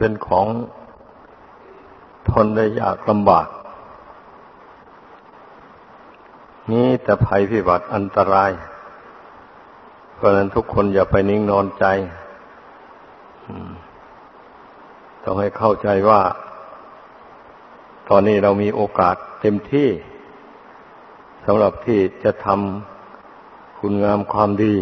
เป็นของทนได้ยากลำบาก นี้แต่ภัยพิบัติอันตราย เพราะนั้นทุกคนอย่าไปนิ่งนอนใจ ต้องให้เข้าใจว่า ตอนนี้เรามีโอกาสเต็มที่สำหรับที่จะทำคุณงามความดี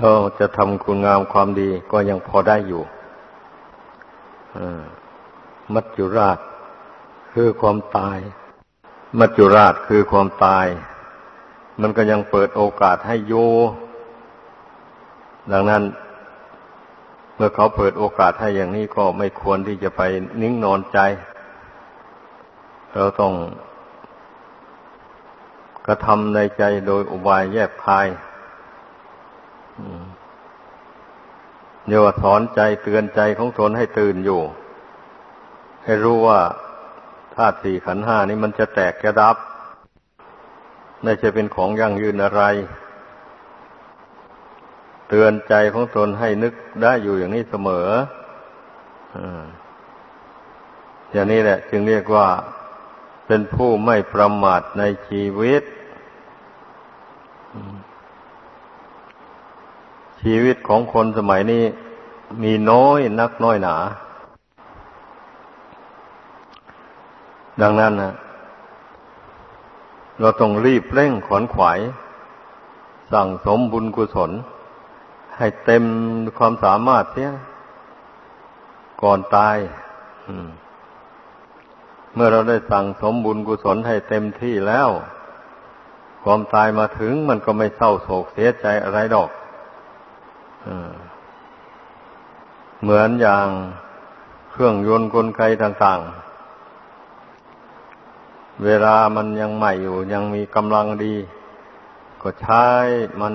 เราจะทำคุณงามความดีก็ยังพอได้อยู่มัจจุราช คือความตาย มัจจุราชคือความตาย มันก็ยังเปิดโอกาสให้โย ดังนั้น เมื่อเขาเปิดโอกาสให้อย่างนี้ก็ไม่ควรที่จะไปนิ่งนอนใจ เราต้องกระทำในใจโดยอุบายแยบคาย เดี๋ยวสอนใจเตือนใจของตนให้ตื่นอยู่ ให้รู้ว่าธาตุสี่ขันห้านี้มันจะแตกจะดับ ไม่ใช่เป็นของยั่งยืนอะไร เตือนใจของตนให้นึกได้อยู่อย่างนี้เสมออย่างนี้แหละ จึงเรียกว่าเป็นผู้ไม่ประมาทในชีวิต ชีวิตของคนสมัยนี้มีน้อยนักน้อยหนา ดังนั้นนะเราต้องรีบเร่งขวนขวาย สั่งสมบุญกุศล ให้เต็มความสามารถเสียก่อนตายเมื่อเราได้สั่งสมบุญกุศลให้เต็มที่แล้ว ความตายมาถึงมันก็ไม่เศร้าโศกเสียใจอะไรดอก เหมือนอย่างเครื่องยนต์กลไกต่างๆ เวลามันยังใหม่อยู่ ยังมีกำลังดี ก็ใช้มัน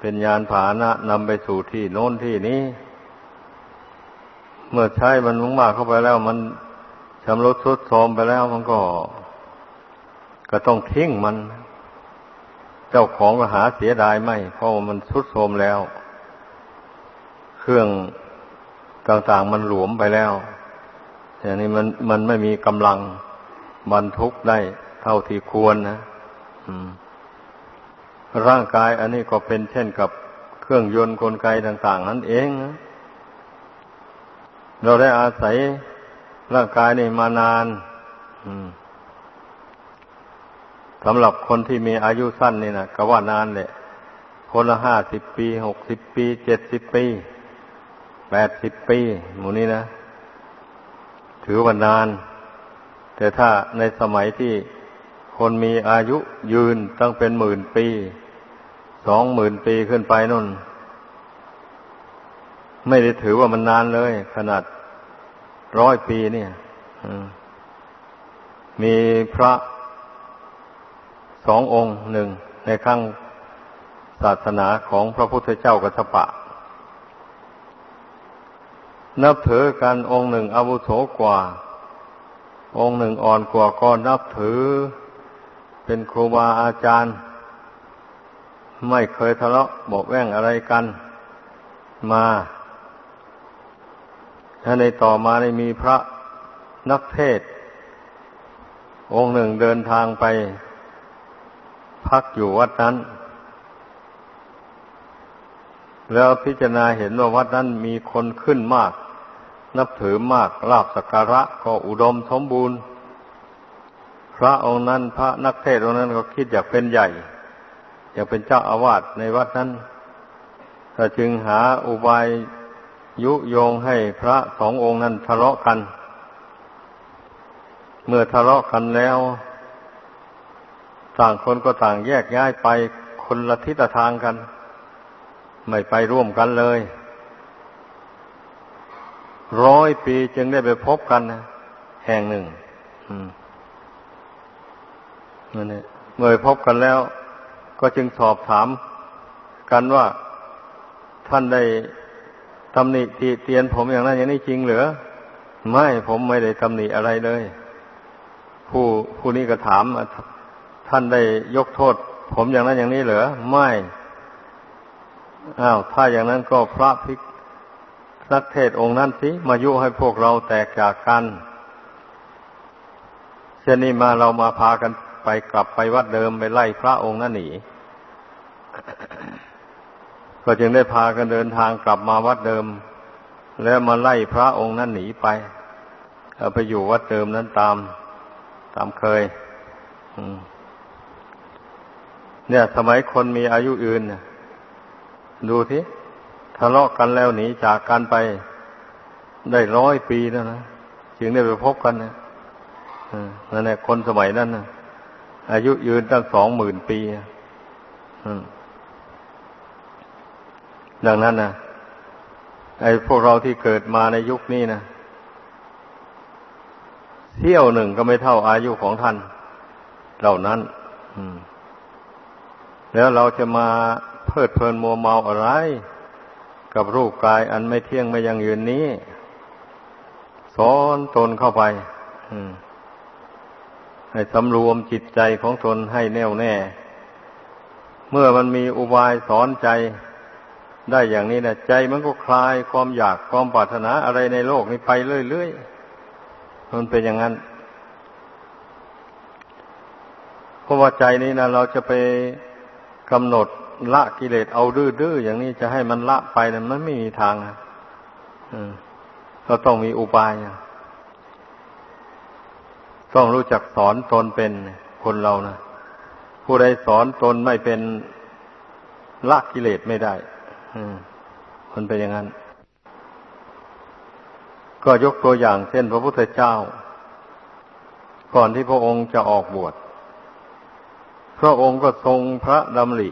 เป็นยานพาหนะนำไปสู่ที่โน้นที่นี้ เมื่อใช้มันมากเข้าไปแล้ว มันชำรุดทรุดโทรมไปแล้วมันก็ ก็ต้องทิ้งมัน เจ้าของก็หาเสียดายไม่เพราะมันทรุดโทรมแล้ว เครื่องต่างๆมันหลวมไปแล้วอย่างนี้มันมันไม่มีกำลังบรรทุกได้เท่าที่ควรนะร่างกายอันนี้ก็เป็นเช่นกับเครื่องยนต์กลไกต่าง ๆ นั่นเองนะเราได้อาศัยร่างกายนี่มานานสำหรับคนที่มีอายุสั้นนี่นะก็ว่านานแหละคนละห้าสิบปีหกสิบปีเจ็ดสิบปี แปดสิบปี หมูนี้นะ ถือว่านาน แต่ถ้าในสมัยที่คนมีอายุยืนตั้งเป็นหมื่นปี สองหมื่นปีขึ้นไปนั่น ไม่ได้ถือว่ามันนานเลย ขนาดร้อยปีเนี่ยมีพระสององค์หนึ่งในขั้งศาสนาของพระพุทธเจ้ากัสปะ นับถือกันองค์หนึ่งอาวุโสกว่า องค์หนึ่งอ่อนกว่าก็นับถือ เป็นครูบาอาจารย์ ไม่เคยทะเลาะบอกแว่งอะไรกันมาถ้าในต่อมาในมีพระนักเทศ องค์หนึ่งเดินทางไป พักอยู่วัดนั้น แล้วพิจารณาเห็นว่าวัดนั้นมีคนขึ้นมาก นับถือมากลาบสักการะก็อุดมสมบูรณ์ พระองค์นั้นพระนักเทศองค์นั้นก็คิดอยากเป็นใหญ่ อยากเป็นเจ้าอาวาสในวัดนั้นก็จึงหาอุบายยุโยงให้พระสององค์นั้นทะเลาะกัน เมื่อทะเลาะกันแล้ว ต่างคนก็ต่างแยกย้ายไปคนละทิศทางกัน ไม่ไปร่วมกันเลย ร้อยปีจึงได้ไปพบกันนะแห่งหนึ่งนั่นเองเมื่อพบกันแล้ว ก็จึงสอบถามกันว่าท่านได้ตำหนิทีเตียนผมอย่างนั้นอย่างนี้จริงหรือไม่ผมไม่ได้ตำหนิอะไรเลย ผู้ผู้นี้ก็ถาม ท่านได้ยกโทษ ผมอย่างนั้นอย่างนี้เหรือไม่อ้าวถ้าอย่างนั้นก็พระภิก นักเทศองค์นั้นสิมายุให้พวกเราแตกจากกันเช่นนี้มาเรามาพากันไปกลับไปวัดเดิมไปไล่พระองค์นั้นหนีก็จึงได้พากันเดินทางกลับมาวัดเดิม แล้วมาไล่พระองค์นั้นหนีไปเอาไปอยู่วัดเดิมนั้นตาม ตามเคยเนี่ย สมัยคนมีอายุยืนดูที่ ทะเลาะกันแล้วหนีจากกันไปได้ร้อยปีแล้วนะจึงได้ไปพบกันนะนั่นแหละคนสมัยนั้นนะอายุยืนตั้งสองหมื่นปีดังนั้นนะไอ้พวกเราที่เกิดมาในยุคนี้นะเที่ยวหนึ่งก็ไม่เท่าอายุของท่าน เหล่านั้นแล้วเราจะมาเพลิดเพลินมัวเมาอะไร กับรูปกายอันไม่เที่ยงไม่ยังยืนนี้สอนตนเข้าไปให้สำรวมจิตใจของตนให้แน่วแน่ เมื่อมันมีอุบายสอนใจได้อย่างนี้นะใจมันก็คลายความอยากความปรารถนาอะไรในโลกนี้ไปเรื่อยๆมันเป็นอย่างนั้นเพราะว่าใจนี้นะเราจะไปกำหนด ละกิเลสเอาดื้อๆอย่างนี้จะให้มันละไปนะมันไม่มีทางนะเราต้องมีอุบายต้องรู้จักสอนตนเป็นคนเรานะผู้ใดสอนตนไม่เป็นละกิเลสไม่ได้มันเป็นอย่างนั้น ก็ยกตัวอย่างเช่น พระพุทธเจ้า ก่อนที่พระองค์จะออกบวชพระองค์ก็ทรงพระดำริ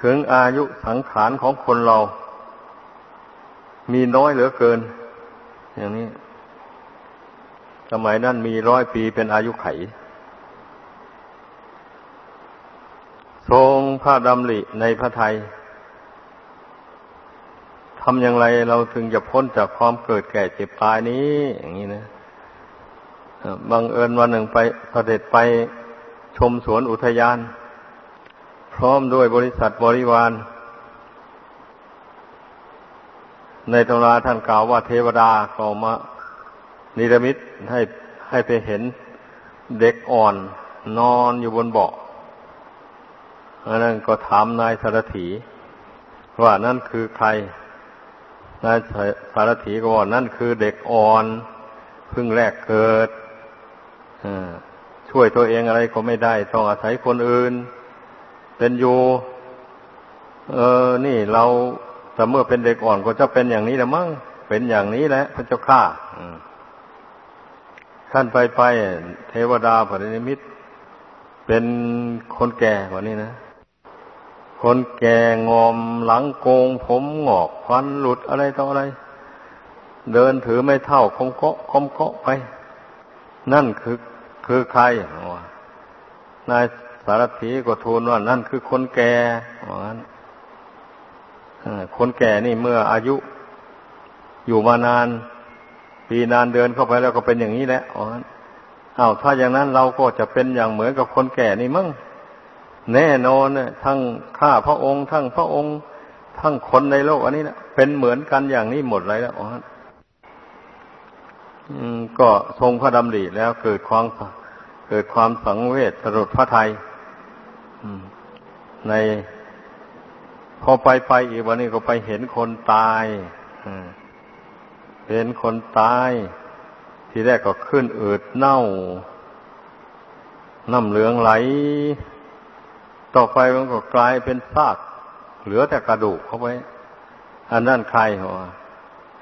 ถึงอายุสังขารของคนเรา มีน้อยเหลือเกิน อย่างนี้ สมัยนั้นมีร้อยปีเป็นอายุไข ทรงพระดำริในพระไทยทำอย่างไรเราถึงจะพ้นจากความเกิดแก่เจ็บตายนี้ อย่างนี้นะบังเอิญวันหนึ่งไปเสด็จไปชมสวนอุทยาน พร้อมด้วยบริษัทบริวาร ในตำราท่านกล่าวว่าเทวดาเขามานิรมิตให้ให้ไปเห็นเด็กอ่อน นอนอยู่บนเบาะอันนั้นก็ถามนายสารถีว่านั่นคือใคร นายสารถีก็ว่านั่นคือเด็กอ่อนเพิ่งแรกเกิดช่วยตัวเองอะไรก็ไม่ได้ ต้องอาศัยคนอื่น เป็นอยู่เออ นี่เราแต่เมื่อเป็นเด็กอ่อนก็จะเป็นอย่างนี้แหละมั้งเป็นอย่างนี้แหละ พระเจ้าข้าท่านไปไปเทวดาพระนิมิต เป็นคนแก่กว่านี้นะ คนแก่งอมหลังโกง ผมงอกฟันหลุดอะไรต่ออะไร เดินถือไม่เท่าคมเกาะคมเกาะไป นั่นคือคือใครนาย สารถีก็ทูลว่านั่นคือคนแก่คนแก่นี่เมื่ออายุอยู่มานาน ปีนานเดินเข้าไปแล้วก็เป็นอย่างนี้แหละอ๋ออ้าวถ้าอย่างนั้นเราก็จะเป็นอย่างเหมือนกับคนแก่นี่มั้งแน่นอนเนี่ยทั้งข้าพระองค์ ทั้งพระองค์ ทั้งคนในโลกอันนี้นะเป็นเหมือนกันอย่างนี้หมดเลยแล้วอ๋อก็ทรงพระดำริแล้วเกิดความเกิดความสังเวชสลดพระไทย ในพอไปไปอีกวันนี้ก็ไปเห็นคนตายเห็นคนตาย ทีแรกก็ขึ้นอืดเน่า น้ำเหลืองไหล ต่อไปมันก็กลายเป็นซากเหลือแต่กระดูกเข้าไว้ อันนั่นใครหัว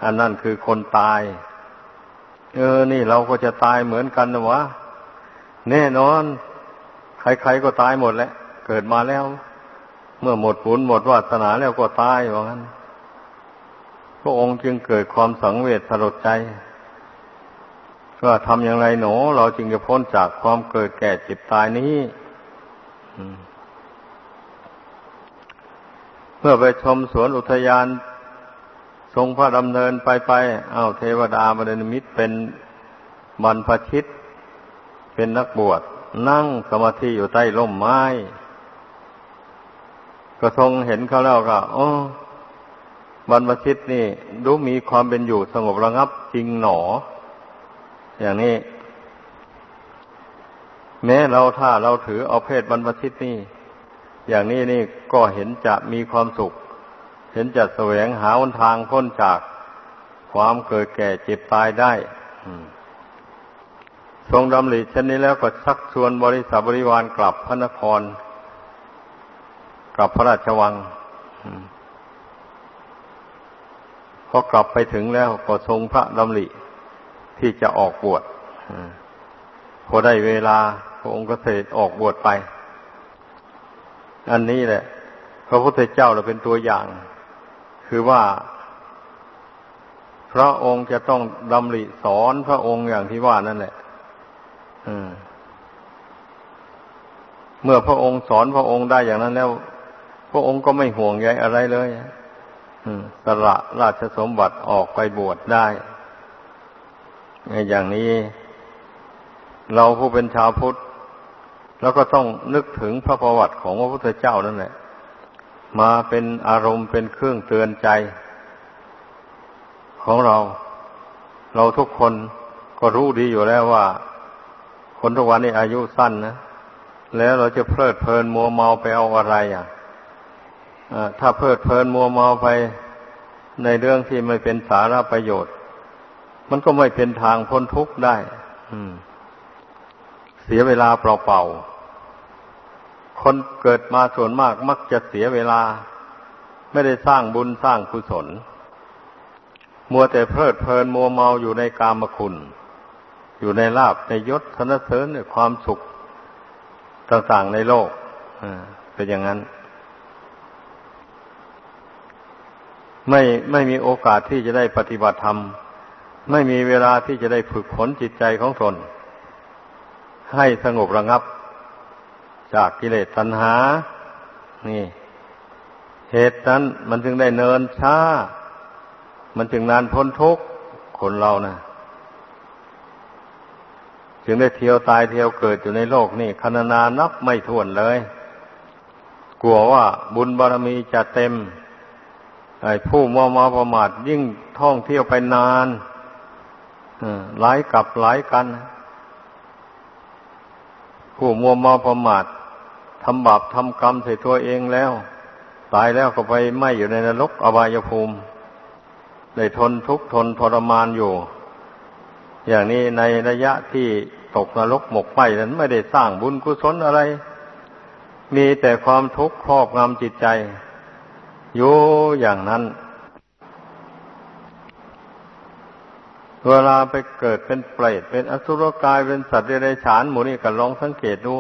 อันนั่นคือคนตาย เออ นี่เราก็จะตายเหมือนกันนะวะ แน่นอน ใครๆก็ตายหมดแหละ เกิดมาแล้ว เมื่อหมดปุญหมดวาสนาแล้วก็ตายว่างั้น พระองค์จึงเกิดความสังเวชสลดใจว่าทำอย่างไรหนอ เราจึงจะพ้นจากความเกิดแก่เจ็บตายนี้เมื่อไปชมสวนอุทยาน ทรงพระดำเนินไปไปเอาเทวดาบรนมิตรเป็นบรรพชิต เป็นนักบวช นั่งสมาธิอยู่ใต้ร่มไม้ ก็ทรงเห็นเขาแล้วก็โอ้บรรพชิตนี่ดูมีความเป็นอยู่สงบระงับจริงหนอ อย่างนี้ แม้เราถ้าเราถือเอาเพศบรรพชิตนี่ อย่างนี้นี่ก็เห็นจะมีความสุข เห็นจะแสวงหาวันทางพ้นจากความเกิดแก่เจ็บตายได้ทรงดำริเช่นนี้แล้วก็ชักชวนบริษัทบริวารกลับพระนคร กลับพระราชวังพอกลับไปถึงแล้วก็ทรงพระดำริที่จะออกบวชพอได้เวลาพระองค์ก็เสด็จออกบวชไป อันนี้แหละ พระพุทธเจ้าเราเป็นตัวอย่าง คือว่า พระองค์จะต้องดำริสอนพระองค์อย่างที่ว่านั่นแหละเมื่อพระองค์สอนพระองค์ได้อย่างนั้นแล้ว พระองค์ก็ไม่ห่วงใยอะไรเลยสละราชสมบัติออกไปบวชได้ อย่างนี้ เราผู้เป็นชาวพุทธแล้วก็ต้องนึกถึงพระประวัติของพระพุทธเจ้านั่นแหละ มาเป็นอารมณ์เป็นเครื่องเตือนใจ ของเรา เราทุกคนก็รู้ดีอยู่แล้วว่า คนทุกวันนี้อายุสั้นนะแล้วเราจะเพลิดเพลินมัวเมาไปเอาอะไรอะ ถ้าเพลิดเพลินมัวเมาไปในเรื่องที่ไม่เป็นสาระประโยชน์ มันก็ไม่เป็นทางพ้นทุกข์ได้เสียเวลาเปล่าๆ คนเกิดมาส่วนมากมักจะเสียเวลา ไม่ได้สร้างบุญสร้างกุศล มัวแต่เพลิดเพลินมัวเมาอยู่ในกามคุณ อยู่ในลาบในยศสนเสริญในความสุขต่างๆในโลกเป็นอย่างนั้น ไม่ไม่มีโอกาสที่จะได้ปฏิบัติธรรม ไม่มีเวลาที่จะได้ฝึกฝนจิตใจของตน ให้สงบระงับ จากกิเลสตัณหา นี่ เหตุนั้นมันจึงได้เนินช้า มันจึงนานพ้นทุกข์คนเรานะ่ะจึงได้เที่ยวตายเที่ยวเกิดอยู่ในโลกนี่คณนานับไม่ถ้วนเลย กลัวว่าบุญบารมีจะเต็ม ไอ้ผู้มัวมาประมาทยิ่งท่องเที่ยวไปนานหลายกับหลายกัน ผู้มัวมาประมาททำบาปทำกรรมใส่ตัวเองแล้ว ตายแล้วก็ไปไม่อยู่ในนรกอบายภูมิ ได้ทนทุกข์ทนทรมานอยู่ อย่างนี้ในระยะที่ตกนรกหมกไหมนั้นไม่ได้สร้างบุญกุศลอะไร มีแต่ความทุกข์ครอบงำจิตใจ อยู่อย่างนั้น เวลาไปเกิดเป็นเปรตเป็นอสุรกายเป็นสัตว์เดรัจฉานหมูนี่ก็ลองสังเกตดู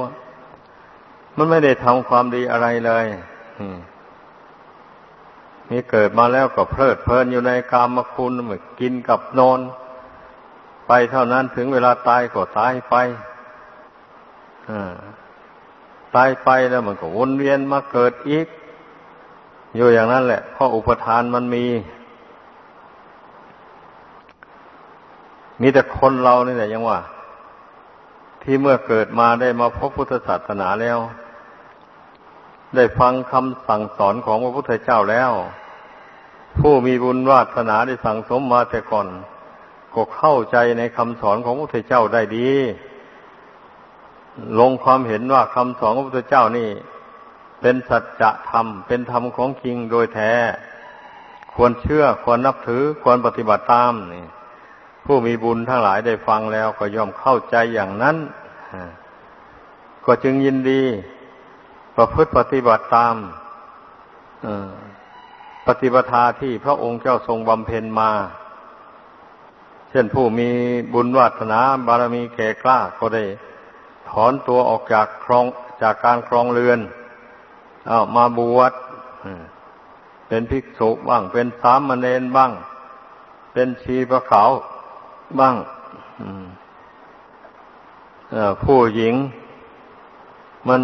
มันไม่ได้ทำความดีอะไรเลยนี่เกิดมาแล้วก็เพลิดเพลินอยู่ในกามคุณเหมือนกินกับนอน ไปเท่านั้นถึงเวลาตายก็ตายไปตายไปแล้วมันก็วนเวียนมาเกิดอีก อยู่อย่างนั้นแหละเพราะอุปทานมันมี มีแต่คนเรานี่แหละยังว่า ที่เมื่อเกิดมาได้มาพบพุทธศาสนาแล้ว ได้ฟังคำสั่งสอนของพระพุทธเจ้าแล้ว ผู้มีบุญวาสนาได้สั่งสมมาแต่ก่อน ก็เข้าใจในคำสอนของพระพุทธเจ้าได้ดี ลงความเห็นว่าคำสอนของพระพุทธเจ้านี่ เป็นสัจธรรม เป็นธรรมของจริงโดยแท้ ควรเชื่อ ควรนับถือ ควรปฏิบัติตามนี่ผู้มีบุญทั้งหลายได้ฟังแล้วก็ย่อมเข้าใจอย่างนั้น ก็จึงยินดี ประพฤติปฏิบัติตามปฏิบัติที่พระองค์เจ้าทรงบำเพ็ญมา เช่นผู้มีบุญวาสนาบารมีแก่กล้าก็ได้ถอนตัวออกจากครองจากการครองเรือน อามาบวชเป็นภิกษุบ้าง เป็นสามเณรบ้าง เป็นชีพระเขาบ้างผู้หญิง มัน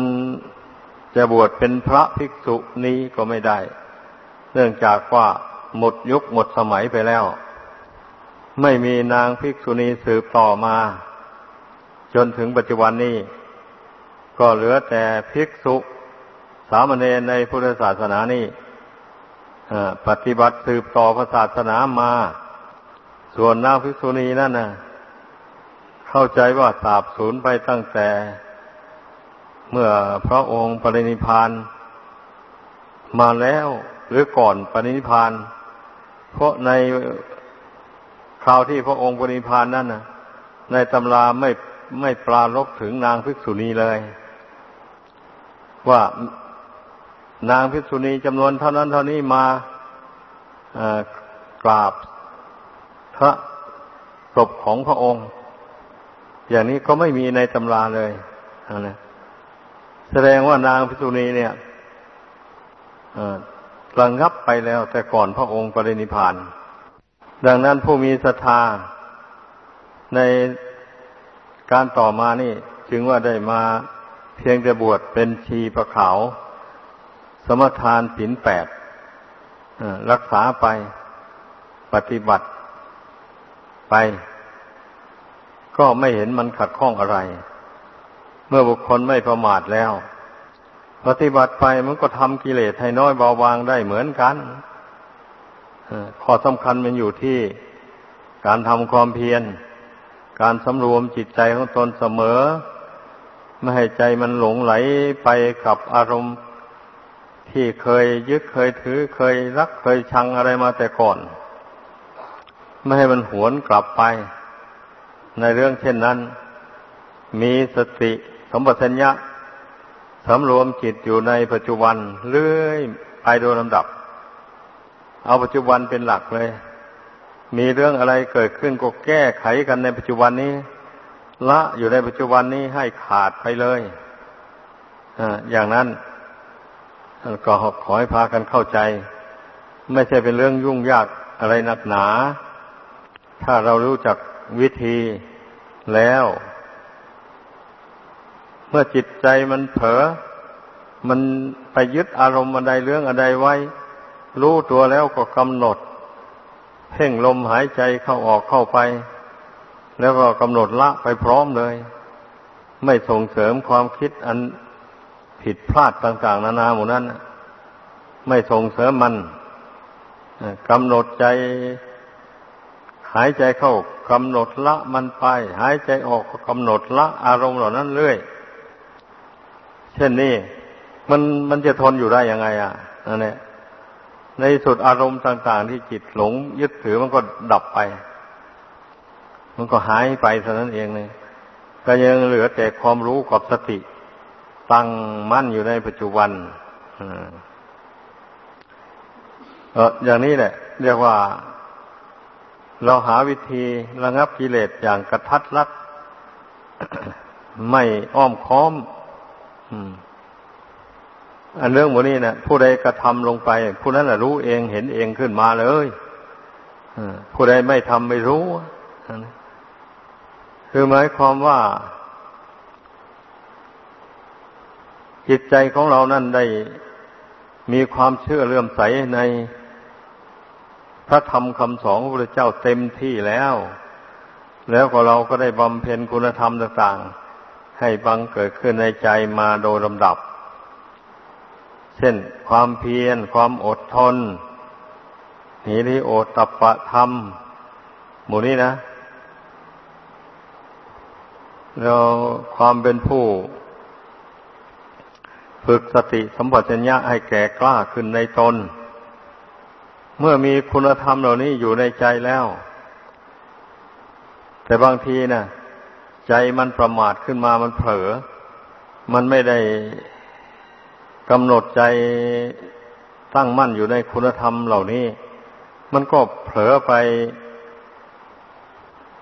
จะบวชเป็นพระภิกษุนี้ก็ไม่ได้ เนื่องจากว่าหมดยุคหมดสมัยไปแล้ว ไม่มีนางภิกษุณีสืบต่อมา จนถึงปัจจุบันนี้ ก็เหลือแต่ภิกษุ สามเณรในพุทธศาสนานี่ปฏิบัติสืบต่อพระศาสนามา ส่วนนางภิกษุณีนั่นนะเข้าใจว่าสาบสูญไปตั้งแต่ เมื่อพระองค์ปรินิพานมาแล้วหรือก่อนปรินิพาน เพราะในคราวที่พระองค์ปรินิพานนั่นนะในตำราไม่ไม่ปลารบถึงนางภิกษุณีเลย ว่า นางภิษุณีจำนวนเท่านั้นเท่านี้มากราบพระศพของพระองค์ อย่างนี้ก็ไม่มีในตำราเลยนะแสดงว่านางภิษุณีเนี่ยระงับไปแล้วแต่ก่อนพระองค์ปรินิพาน ดังนั้นผู้มีศรัทธาในการต่อมานี่ จึงว่าได้มาเพียงแต่บวชเป็นชีประขาว สมทานศีลแปดรักษาไปปฏิบัติไป ก็ไม่เห็นมันขัดข้องอะไร เมื่อบุคคลไม่ประมาทแล้ว ปฏิบัติไปมันก็ทำกิเลสให้น้อยเบาบางได้เหมือนกันข้อสำคัญมันอยู่ที่การทำความเพียร การสำรวมจิตใจของตนเสมอ ไม่ให้ใจมันหลงไหลไปกับอารมณ์ ที่เคยยึดเคยถือเคยรักเคยชังอะไรมาแต่ก่อน ไม่ให้มันหวนกลับไป ในเรื่องเช่นนั้น มีสติสมบัติญญะสำรวมจิตอยู่ในปัจจุบันเรื่อยไปโดยลำดับ เอาปัจจุบันเป็นหลักเลย มีเรื่องอะไรเกิดขึ้นก็แก้ไขกันในปัจจุบันนี้ ละอยู่ในปัจจุบันนี้ให้ขาดไปเลยอย่างนั้น ก็ขอให้พากันเข้าใจ ไม่ใช่เป็นเรื่องยุ่งยากอะไรหนักหนา ถ้าเรารู้จักวิธีแล้ว เมื่อจิตใจมันเผลอมันไปยึดอารมณ์อะไรเรื่องอะไรไว้ รู้ตัวแล้วก็กำหนด เพ่งลมหายใจเข้าออกเข้าไป แล้วก็กำหนดละไปพร้อมเลย ไม่ส่งเสริมความคิดอัน ผิดพลาดต่างๆ นานาหมู่นั้นไม่ส่งเสริมมันกำหนดใจ หายใจเข้ากำหนดละมันไป หายใจออกก็กำหนดละอารมณ์เหล่านั้นเรื่อย เช่นนี้มันมันจะทนอยู่ได้ยังไง อะนั่นแหละในสุดอารมณ์ต่าง ๆ ที่จิตหลง ยึดถือมันก็ดับไป มันก็หายไปเท่านั้นเองเลยก็ยังเหลือแต่ความรู้กับสติ ตั้งมั่นอยู่ในปัจจุบันเอออย่างนี้แหละ เรียกว่า เราหาวิธีระงับกิเลสอย่างกระทัดรัดไม่อ้อมค้อมอันเรื่องหมดนี้นะผู้ใดกระทำลงไป ผู้นั้นแหละรู้เองเห็นเองขึ้นมาเลยผู้ใดไม่ทำไม่รู้คือหมายความว่า จิตใจของเรานั่นได้มีความเชื่อเลื่อมใสในพระธรรมคำสอนของพระเจ้าเต็มที่แล้ว แล้วก็เราก็ได้บำเพ็ญคุณธรรมต่างๆ ให้บังเกิดขึ้นในใจมาโดยลำดับ เช่นความเพียร ความอดทนหิริโอตปะธรรม หมู่นี้นะแล้วความเป็นผู้ ฝึกสติสัมปชัญญะให้แก่กล้าขึ้นในตน เมื่อมีคุณธรรมเหล่านี้อยู่ในใจแล้ว แต่บางทีนะใจมันประมาทขึ้นมามันเผลอ มันไม่ได้กำหนดใจตั้งมั่นอยู่ในคุณธรรมเหล่านี้ มันก็เผลอไป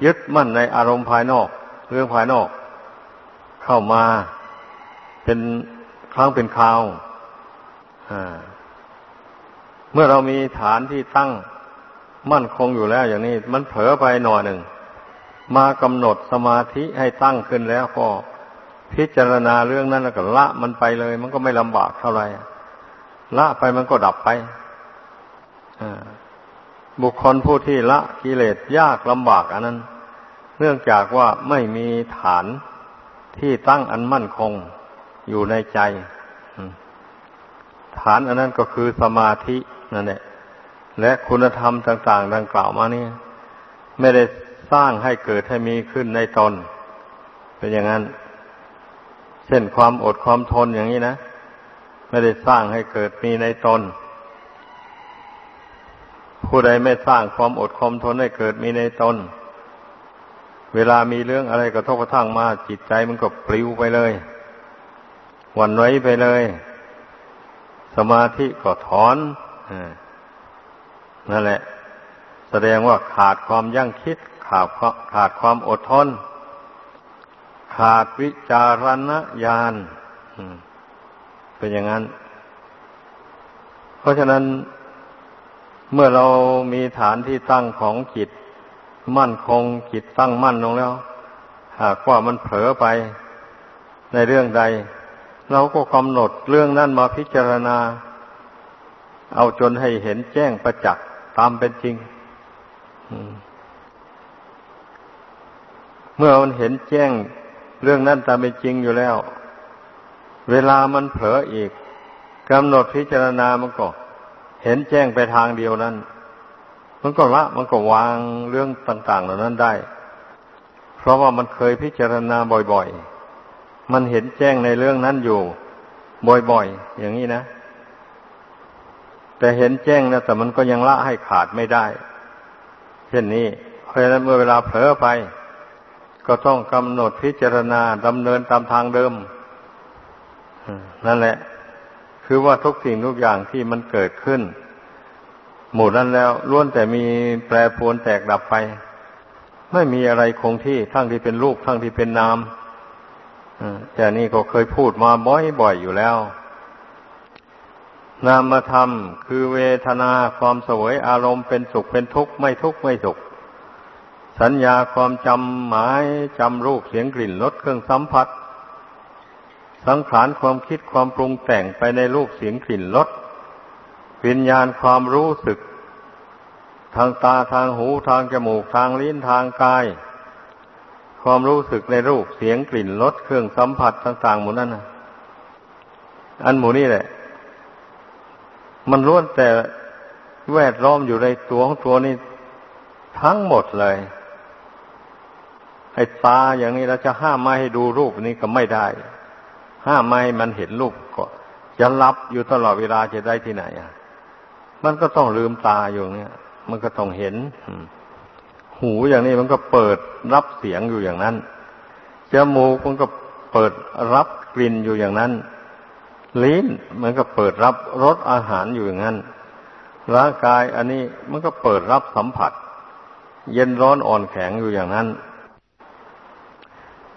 ยึดมั่นในอารมณ์ภายนอก เรื่องภายนอก เข้ามาเป็น ครั้งเป็นคราวเมื่อเรามีฐานที่ตั้งมั่นคงอยู่แล้วอย่างนี้ มันเผลอไปหน่อยหนึ่ง มากำหนดสมาธิให้ตั้งขึ้นแล้วก็พิจารณาเรื่องนั้นแล้วก็ละมันไปเลย มันก็ไม่ลำบากเท่าไหร่ละไปมันก็ดับไปบุคคลผู้ที่ละกิเลสยากลำบากอันนั้น เนื่องจากว่าไม่มีฐานที่ตั้งอันมั่นคง อยู่ในใจ ฐานอันนั้นก็คือสมาธินั่นแหละและคุณธรรมต่าง ๆ ดังกล่าวมานี่ไม่ได้สร้างให้เกิดให้มีขึ้นในตน เป็นอย่างนั้น เช่นความอดความทนอย่างนี้นะไม่ได้สร้างให้เกิดมีในตน ผู้ใดไม่สร้างความอดความทนให้เกิดมีในตน เวลามีเรื่องอะไรกระทบกระทั่งมาจิตใจมันก็ปลิวไปเลย หวั่นไหวไปเลย สมาธิก็ถอนนั่นแหละ แสดงว่าขาดความยั่งคิด ขาดขาดความอดทน ขาดวิจารณญาณเป็นอย่างนั้น เพราะฉะนั้นเมื่อเรามีฐานที่ตั้งของจิต มั่นคงจิตตั้งมั่นลงแล้ว หากว่ามันเผลอไปในเรื่องใด เราก็กำหนดเรื่องนั้นมาพิจารณา เอาจนให้เห็นแจ้งประจักษ์ตามเป็นจริงเมื่อมันเห็นแจ้งเรื่องนั้นตามเป็นจริงอยู่แล้ว เวลามันเผลออีกกำหนดพิจารณามันก็ เห็นแจ้งไปทางเดียวนั้น มันก็ละ มันก็วางเรื่องต่าง ๆ เหล่านั้นได้ เพราะว่ามันเคยพิจารณาบ่อย ๆ มันเห็นแจ้งในเรื่องนั้นอยู่ บ่อยๆ อย่างนี้นะ แต่เห็นแจ้งนะแต่มันก็ยังละให้ขาดไม่ได้ เช่นนี้ เพราะฉะนั้นเมื่อเวลาเผลอไป ก็ต้องกำหนดพิจารณาดำเนินตามทางเดิมนั่นแหละ คือว่าทุกสิ่งทุกอย่างที่มันเกิดขึ้น หมู่นั้นแล้วล้วนแต่มีแปรปรวนแตกดับไป ไม่มีอะไรคงที่ทั้งที่เป็นรูปทั้งที่เป็นนาม แต่นี่ก็เคยพูดมาบ่อยๆอยู่แล้ว นามธรรมคือเวทนาความสวยอารมณ์เป็นสุขเป็นทุกข์ไม่ทุกข์ไม่สุข สัญญาความจำหมายจำรูปเสียงกลิ่นรสเครื่องสัมผัส สังขารความคิดความปรุงแต่งไปในรูปเสียงกลิ่นรสวิญญาณความรู้สึก ทางตาทางหูทางจมูกทางลิ้นทางกาย ความรู้สึกในรูปเสียงกลิ่นรสเครื่องสัมผัสต่างๆหมดนั่นนะอันหมูนี่แหละ มันล้วนแต่แวดล้อมอยู่ในตัวของตัวนี้ทั้งหมดเลย ไอ้ตาอย่างนี้เราจะห้ามไม่ให้ดูรูปนี้ก็ไม่ได้ ห้ามไม่ให้มันเห็นรูปก็จะรับอยู่ตลอดเวลาจะได้ที่ไหนอะ มันก็ต้องลืมตาอยู่เนี่ย มันก็ต้องเห็น หูอย่างนี้มันก็เปิดรับเสียงอยู่อย่างนั้นจมูกมันก็เปิดรับกลิ่นอยู่อย่างนั้น ลิ้นมันก็เปิดรับรสอาหารอยู่อย่างนั้น ร่างกายอันนี้มันก็เปิดรับสัมผัส เย็นร้อนอ่อนแข็งอยู่อย่างนั้น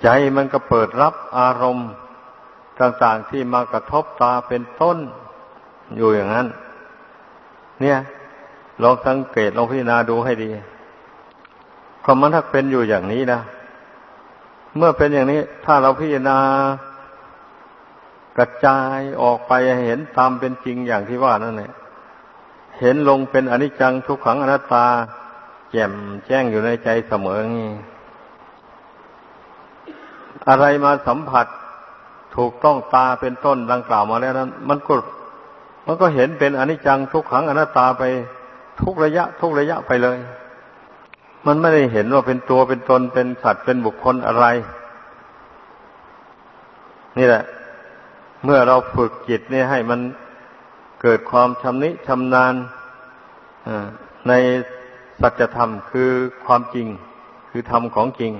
ใจมันก็เปิดรับอารมณ์ต่างๆที่มากระทบตาเป็นต้นอยู่อย่างนั้น เนี่ยลองสังเกตลองพิจารณาดูให้ดี ความมันถ้าเป็นอยู่อย่างนี้นะเมื่อเป็นอย่างนี้ ถ้าเราพิจารณากระจายออกไปเห็นตามเป็นจริงอย่างที่ว่านั่นแหละเห็นลงเป็นอนิจจังทุกขังอนัตตา แจ่มแจ้งอยู่ในใจเสมองี้อะไรมาสัมผัสถูกต้องตาเป็นต้นดังกล่าวมาแล้วนั้น มันก็มันก็เห็นเป็นอนิจจังทุกขังอนัตตาไปทุกระยะ ทุกระยะไปเลย มันไม่ได้เห็นว่าเป็นตัวเป็นตนเป็นสัตว์เป็นบุคคลอะไร นี่แหละ เมื่อเราฝึกจิตนี่ให้มันเกิดความชำนิชำนาญในสัจธรรมคือความจริง คือธรรมของจริง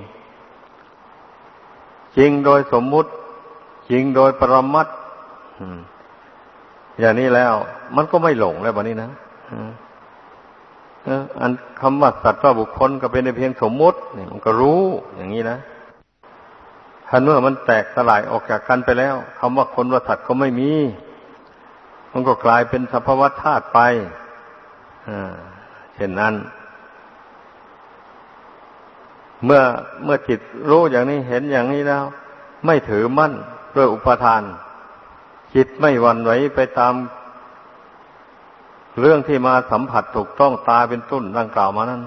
จริงโดยสมมุติ จริงโดยปรมัตอย่างนี้แล้ว มันก็ไม่หลงแล้วแบบนี้นะ อันคำว่าสัตว์ว่าบุคคลก็เป็นในเพียงสมมุติมันก็รู้อย่างนี้นะถ้าเมื่อมันแตกสลายออกจากกันไปแล้วคำว่าคนว่าสัตว์ก็ไม่มี มันก็กลายเป็นสภาวะธาตุไปเช่นนั้น เมื่อเมื่อจิตรู้อย่างนี้เห็นอย่างนี้แล้ว ไม่ถือมั่นด้วยอุปทาน จิตไม่หวั่นไหวไปตาม เรื่องที่มาสัมผัสถูกต้องตาเป็นต้นดังกล่าวมานั้น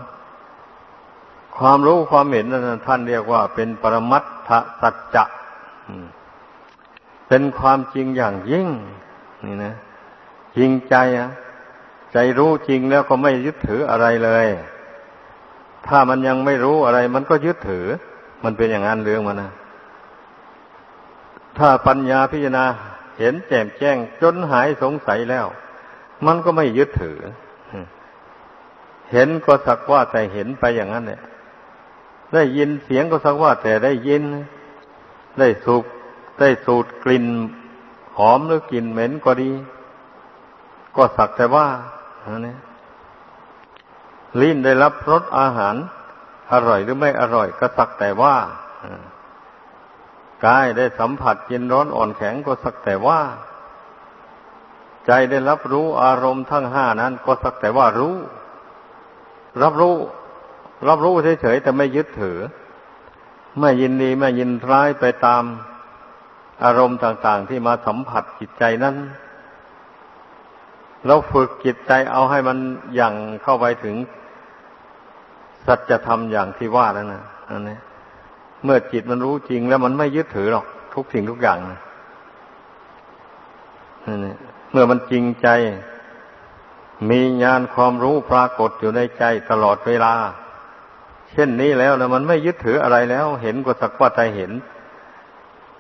ความรู้ความเห็นนั้นท่านเรียกว่าเป็นปรมัตถสัจจะเป็นความจริงอย่างยิ่ง นี่นะจริงใจอะใจรู้จริงแล้วก็ไม่ยึดถืออะไรเลย ถ้ามันยังไม่รู้อะไร มันก็ยึดถือ มันเป็นอย่างนั้นเรื่องมันนะถ้าปัญญาพิจารณาเห็นแจ่มแจ้งจนหายสงสัยแล้ว มันก็ไม่ยึดถือ เห็นก็สักว่าแต่เห็นไปอย่างนั้นเนี่ยได้ยินเสียงก็สักว่าแต่ได้ยิน ได้สูบได้สูดกลิ่นหอมหรือกลิ่นเหม็นก็ดี ก็สักแต่ว่าอันนี้ลิ้นได้รับรสอาหาร อร่อยหรือไม่อร่อย ก็สักแต่ว่ากายได้สัมผัสเย็นร้อนอ่อนแข็งก็สักแต่ว่า ใจได้รับรู้อารมณ์ทั้งห้านั้น ก็สักแต่ว่ารู้ รับรู้ รับรู้เฉยๆแต่ไม่ยึดถือ ไม่ยินดีไม่ยินร้ายไปตามอารมณ์ต่างๆ ที่มาสัมผัสจิตใจนั้น เราฝึกจิตใจเอาให้มันอย่งเข้าไปถึง สัจธรรมอย่างที่ว่าแล้วนะอันนี้เมื่อจิตมันรู้จริงแล้วมันไม่ยึดถือหรอก ทุกสิ่งทุกอย่างนะนี่ เมื่อมันจริงใจ มีญาณความรู้ปรากฏอยู่ในใจตลอดเวลา เช่นนี้แล้วนะมันไม่ยึดถืออะไรแล้ว เห็นก็สักว่าใจเห็น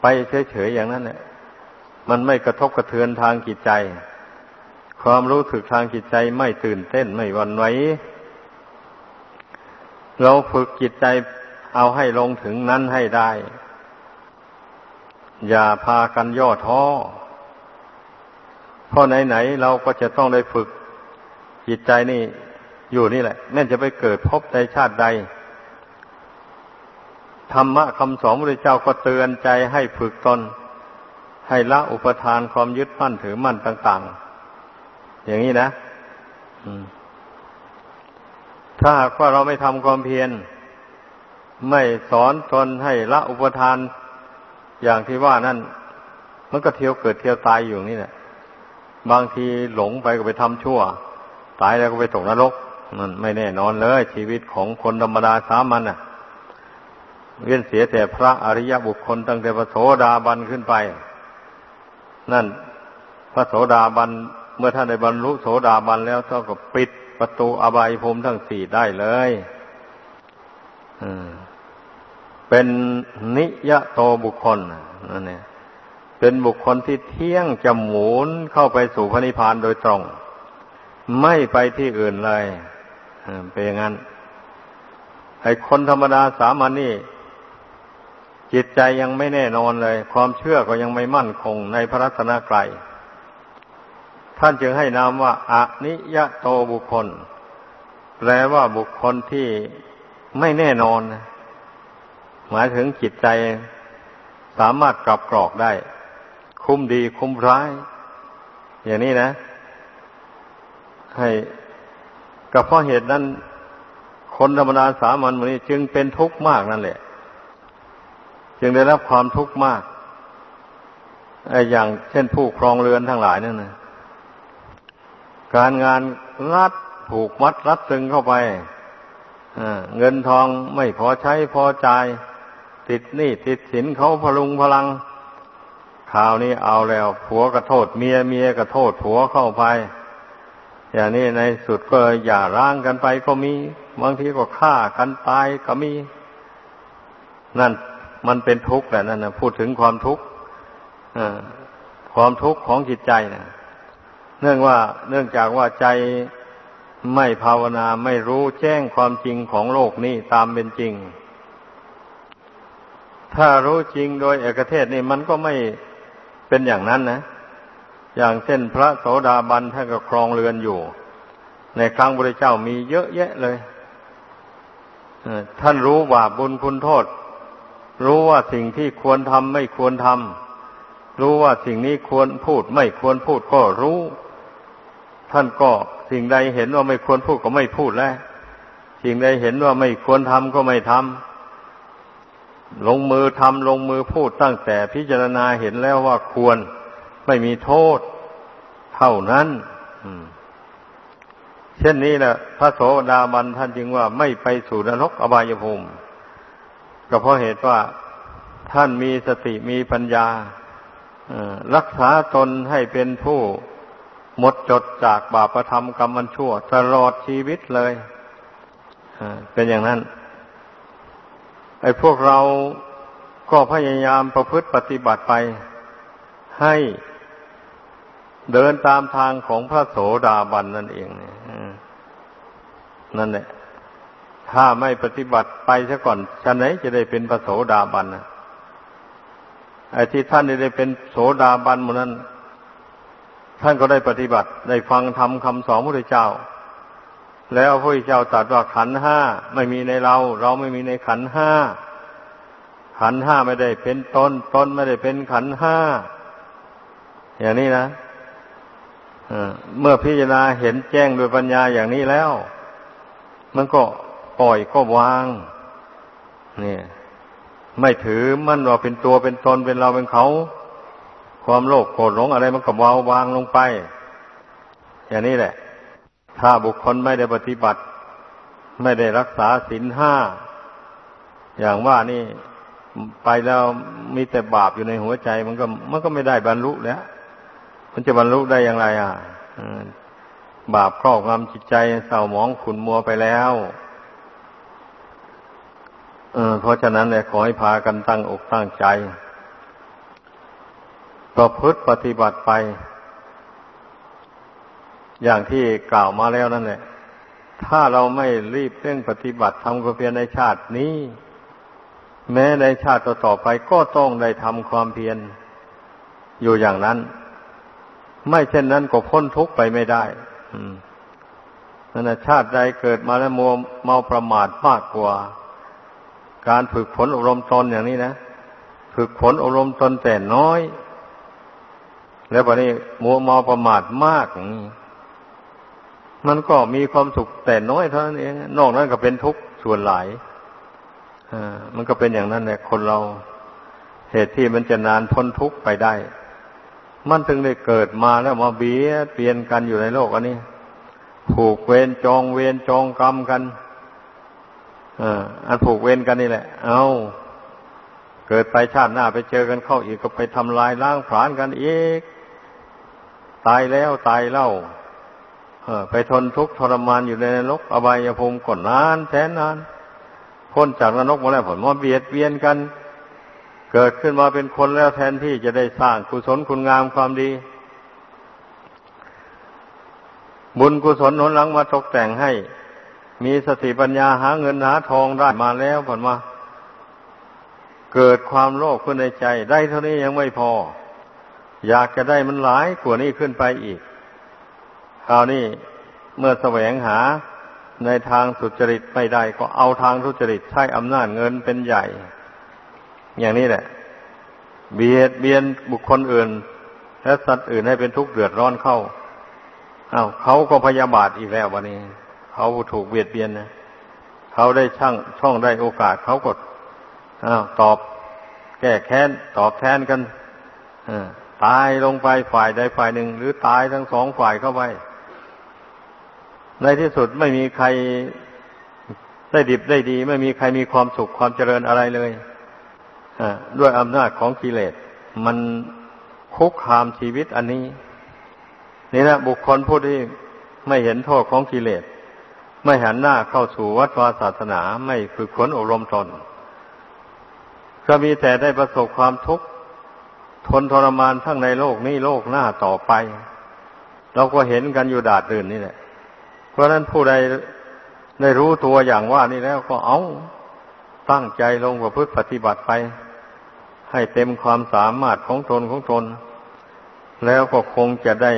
ไปเฉยๆอย่างนั้นแหละมันไม่กระทบกระเทือนทางจิตใจ ความรู้สึกทางจิตใจไม่ตื่นเต้นไม่วันไหวเราฝึกจิตใจเอาให้ลงถึงนั้นให้ได้ อย่าพากันย่อท้อ เพราะไหนๆเราก็จะต้องได้ฝึกจิตใจนี่อยู่นี่แหละแม้จะไปเกิดพบในชาติใด ธรรมะคำสอนพระเจ้าก็เตือนใจให้ฝึกตน ให้ละอุปทานความยึดมั่นถือมั่นต่าง ๆ อย่างนี้นะถ้าหากว่าเราไม่ทำความเพียร ไม่สอนตนให้ละอุปทานอย่างที่ว่านั่น มันก็เที่ยวเกิดเที่ยวตายอยู่นี่แหละ บางทีหลงไปก็ไปทำชั่ว ตายแล้วก็ไปตกนรกมันไม่แน่นอนเลย ชีวิตของคนธรรมดาสามัญน่ะ เวียนเสียแต่พระอริยบุคคลตั้งแต่พระโสดาบันขึ้นไป นั่น พระโสดาบันเมื่อท่านได้บรรลุโสดาบันแล้วท่านก็ปิดประตูอบายภูมิทั้งสี่ได้เลยอืมเป็นนิยโตบุคคลนั่นเนี่ย เป็นบุคคลที่เที่ยงจะหมุนเข้าไปสู่พระนิพพานโดยตรง ไม่ไปที่อื่นเลยเป็นอย่างนั้นไอ้คนธรรมดาสามัญนนี่ จิตใจยังไม่แน่นอนเลย ความเชื่อก็ยังไม่มั่นคงในพระรัตนกรัยท่านจึงให้นามว่าอนิยโตบุคคล แปลว่าบุคคลที่ไม่แน่นอน หมายถึงจิตใจสามารถกลับกรอกได้ คุ้มดีคุ้มร้าย อย่างนี้นะ ให้กับเพราะเหตุนั้น คนธรรมดาสามัญวันนี้ จึงเป็นทุกข์มากนั่นแหละ จึงได้รับความทุกข์มากไอ้อย่างเช่นผู้ครองเรือนทั้งหลายนั่นนะการงานรัดผูกมัดรัดตึงเข้าไปเงินทองไม่พอใช้พอจ่ายติดหนี้ติดสินเขาพลุงพลัง ข่าวนี้เอาแล้ว ผัวก็โทษเมียเมียก็โทษผัวเข้าไป อย่างนี้ในสุดก็อย่าร้างกันไปก็มี บางทีก็ฆ่ากันตายก็มี นั่นมันเป็นทุกข์แหละนั่นนะพูดถึงความทุกข์ความทุกข์ของจิตใจนะเนื่องว่าเนื่องจากว่าใจไม่ภาวนาไม่รู้แจ้งความจริงของโลกนี้ตามเป็นจริง ถ้ารู้จริงโดยเอกเทศนี่มันก็ไม่ เป็นอย่างนั้นนะ อย่างเช่นพระโสดาบันท่านก็ครองเรือนอยู่ ในครั้งพระเจ้ามีเยอะแยะเลยท่านรู้ว่าบุญคุณโทษ รู้ว่าสิ่งที่ควรทำไม่ควรทำรู้ว่าสิ่งนี้ควรพูด ไม่ควรพูดก็รู้ ท่านก็สิ่งใดเห็นว่าไม่ควรพูดก็ไม่พูดแล้ว สิ่งใดเห็นว่าไม่ควรทำก็ไม่ทำ ลงมือทำลงมือพูดตั้งแต่พิจารณาเห็นแล้วว่าควรไม่มีโทษเท่านั้นเช่นนี้แหละพระโสดาบันท่านจึงว่าไม่ไปสู่นรกอบายภูมิก็เพราะเหตุว่าท่านมีสติมีปัญญารักษาตนให้เป็นผู้หมดจดจากบาปธรรมกรรมันชั่วตลอดชีวิตเลยเป็นอย่างนั้น ไอ้พวกเราก็พยายามประพฤติปฏิบัติไป ให้เดินตามทางของพระโสดาบันนั่นเองนั่นแหละถ้าไม่ปฏิบัติไปซะก่อนชะไหนจะได้เป็นพระโสดาบันนะไอ้ที่ท่านได้เป็นโสดาบันหมดนั้น ท่านก็ได้ปฏิบัติ ได้ฟังธรรมคำสอนพระพุทธเจ้า แล้วพระพุทธเจ้าตรัสว่าขันห้าไม่มีในเรา เราไม่มีในขันห้าขันห้าไม่ได้เป็นตนตนไม่ได้เป็นขันห้าอย่างนี้นะเมื่อพิจารณาเห็นแจ้งโดยปัญญาอย่างนี้แล้ว มันก็ปล่อยก็วาง เนี่ย ไม่ถือมั่นว่าเป็นตัวเป็นตนเป็นเราเป็นเขา ความโลภโกรธหลงอะไรมันก็เบาบางลงไป อย่างนี้แหละ ถ้าบุคคลไม่ได้ปฏิบัติ ไม่ได้รักษาศีลห้า อย่างว่านี่ไปแล้วมีแต่บาปอยู่ในหัวใจ มันก็มันก็ไม่ได้บรรลุแล้ว มันจะบรรลุได้อย่างไร อะบาปครอบงำจิตใจเศร้าหมองขุนมัวไปแล้วเเพราะฉะนั้นเนี่ยขอให้พากันตั้งอกตั้งใจ ประพฤติปฏิบัติไป อย่างที่กล่าวมาแล้วนั่นแหละ ถ้าเราไม่รีบเร่งปฏิบัติทำความเพียรในชาตินี้ แม้ในชาติต่อไปก็ต้องได้ทำความเพียรอยู่อย่างนั้น ไม่เช่นนั้นก็พ้นทุกข์ไปไม่ได้นั่นแหะชาติใดเกิดมาแล้วมัวเมาประมาทมากกว่า การฝึกฝนอบรมตนอย่างนี้นะฝึกฝนอบรมตนแต่น้อย แล้ววันนี้มัวเมาประมาทมากอย่างนี้ มันก็มีความสุขแต่น้อยเท่านั้นเองนอกนั้นก็เป็นทุกข์ส่วนหลายอ่มันก็เป็นอย่างนั้นแหละคนเราเหตุที่มันจะนานพ้นทุกข์ไปได้ มันถึงได้เกิดมาแล้วมาเบียดเปลี่ยนกันอยู่ในโลกอันนี้ผูกเวรจองเวรจองกรรมกันอันผูกเวรกันนี่แหละ เอาเกิดไปชาติหน้าไปเจอกันเข้าอีกก็ไปทำลายล้างผลาญกันอีก ตายแล้วตายเล่า ไปทนทุกข์ทรมานอยู่ในนรกอบายภูมิก่อนนานแสนนานพ้นจากนรกมาแล้วผลมาเบียดเบียนกัน เกิดขึ้นมาเป็นคนแล้วแทนที่จะได้สร้างกุศลคุณงามความดี บุญกุศลหนุนหลังมาตกแต่งให้ มีสติปัญญาหาเงินหาทองได้มาแล้วผลมาเกิดความโลภขึ้นในใจ ได้เท่านี้ยังไม่พอ อยากจะได้มันหลายกว่านี้ขึ้นไปอีก ราวนี้เมื่อแสวงหาในทางสุจริตไม่ได้ก็เอาทางทุจริตใช้อำนาจเงินเป็นใหญ่ อย่างนี้แหละ เบียดเบียนบุคคลอื่น และสัตว์อื่นให้เป็นทุกข์เดือดร้อนเข้าอา้าวเขาก็พยาบาทอีกแล้ววันนี้ เขาถูกเบียดเบียนนะเขาได้ช่างช่องได้โอกาสเขากดอ้าวตอบ แก้แค้นตอบแทนกันตายลงไปฝ่ายใดฝ่ายหนึ่ง หรือตายทั้งสองฝ่ายเข้าไป ในที่สุดไม่มีใครได้ดิบได้ดี ไม่มีใครมีความสุขความเจริญอะไรเลยด้วยอำนาจของกิเลส มันคุกคามชีวิตอันนี้ นี่นะบุคคลผู้ที่ไม่เห็นโทษของกิเลส ไม่หันหน้าเข้าสู่วัดวาศาสนาไม่ฝึกฝนอบรมตนก็มีแต่ได้ประสบความทุกข์ทนทรมานทั้งในโลกนี้โลกหน้าต่อไป เราก็เห็นกันอยู่ดาดดื่นนี่แหละ เพราะนั้นผู้ใดได้รู้ตัวอย่างว่านี่แล้วก็เอาตั้งใจลงประพฤติปฏิบัติไป ให้เต็มความสามารถของตนของตน แล้วก็คงจะได้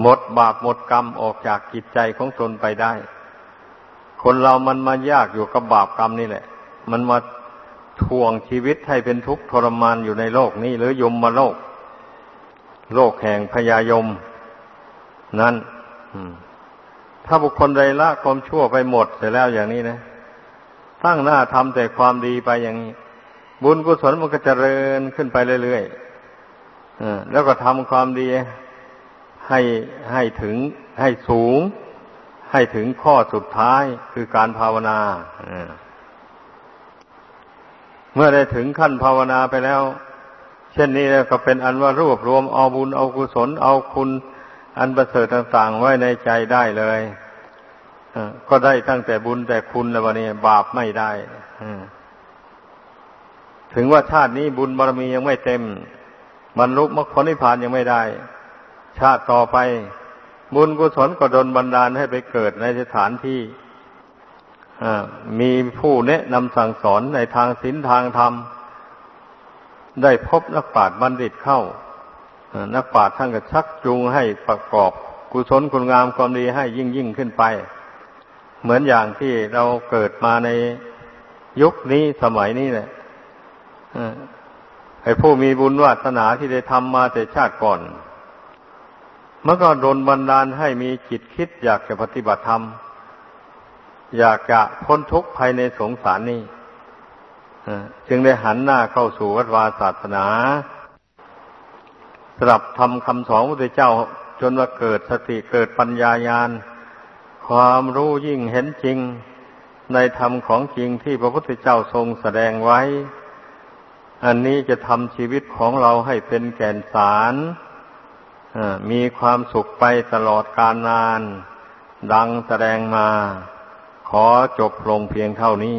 หมดบาปหมดกรรมออกจากจิตใจของตนไปได้ คนเรามันมายากอยู่กับบาปกรรมนี่แหละ มันมาทวงชีวิตให้เป็นทุกข์ทรมานอยู่ในโลกนี้ หรือยมมาโลก โลกแห่งพยายม นั้นถ้าบุคคลใดละความชั่วไปหมดเสร็จแล้วอย่างนี้นะ ตั้งหน้าทำแต่ความดีไปอย่างนี้ บุญกุศลมันก็เจริญขึ้นไปเรื่อยๆแล้วก็ทำความดีให้ให้ถึงให้สูง ให้ถึงข้อสุดท้ายคือการภาวนาเมื่อได้ถึงขั้นภาวนาไปแล้ว เช่นนี้ก็เป็นอันว่ารวบรวมเอาบุญเอากุศลเอาคุณ อันประเสริฐต่างๆไว้ในใจได้เลยก็ได้ตั้งแต่บุญแต่คุณแล้ววันนี้บาปไม่ได้ถึงว่าชาตินี้บุญบารมียังไม่เต็มบรรลุมรรคผลนิพพานยังไม่ได้ ชาติต่อไป บุญกุศลก็ดลบันดาลให้ไปเกิดในสถานที่มีผู้แนะนำสั่งสอนในทางศีลทางธรรม ได้พบนักปราชญ์บัณฑิตเข้า นักปราชญ์ท่านก็ชักจูงให้ประกอบกุศลคุณงามความดีให้ยิ่งยิ่งขึ้นไป เหมือนอย่างที่เราเกิดมาในยุคนี้สมัยนี้แหละไอ้ผู้มีบุญวาสนาที่ได้ทำมาแต่ชาติก่อนมันก็โดนบันดาลให้มีจิตคิดอยากจะปฏิบัติธรรม อยากจะพ้นทุกข์ภายในสงสารนี้จึงได้หันหน้าเข้าสู่วัดวาศาสนา สลับทำคำสอนพระพุทธเจ้าจนว่าเกิดสติเกิดปัญญาญาณ ความรู้ยิ่งเห็นจริง ในธรรมของจริงที่พระพุทธเจ้าทรงแสดงไว้ อันนี้จะทำชีวิตของเราให้เป็นแก่นสารมีความสุขไปตลอดกาลนาน ดังแสดงมา ขอจบลงเพียงเท่านี้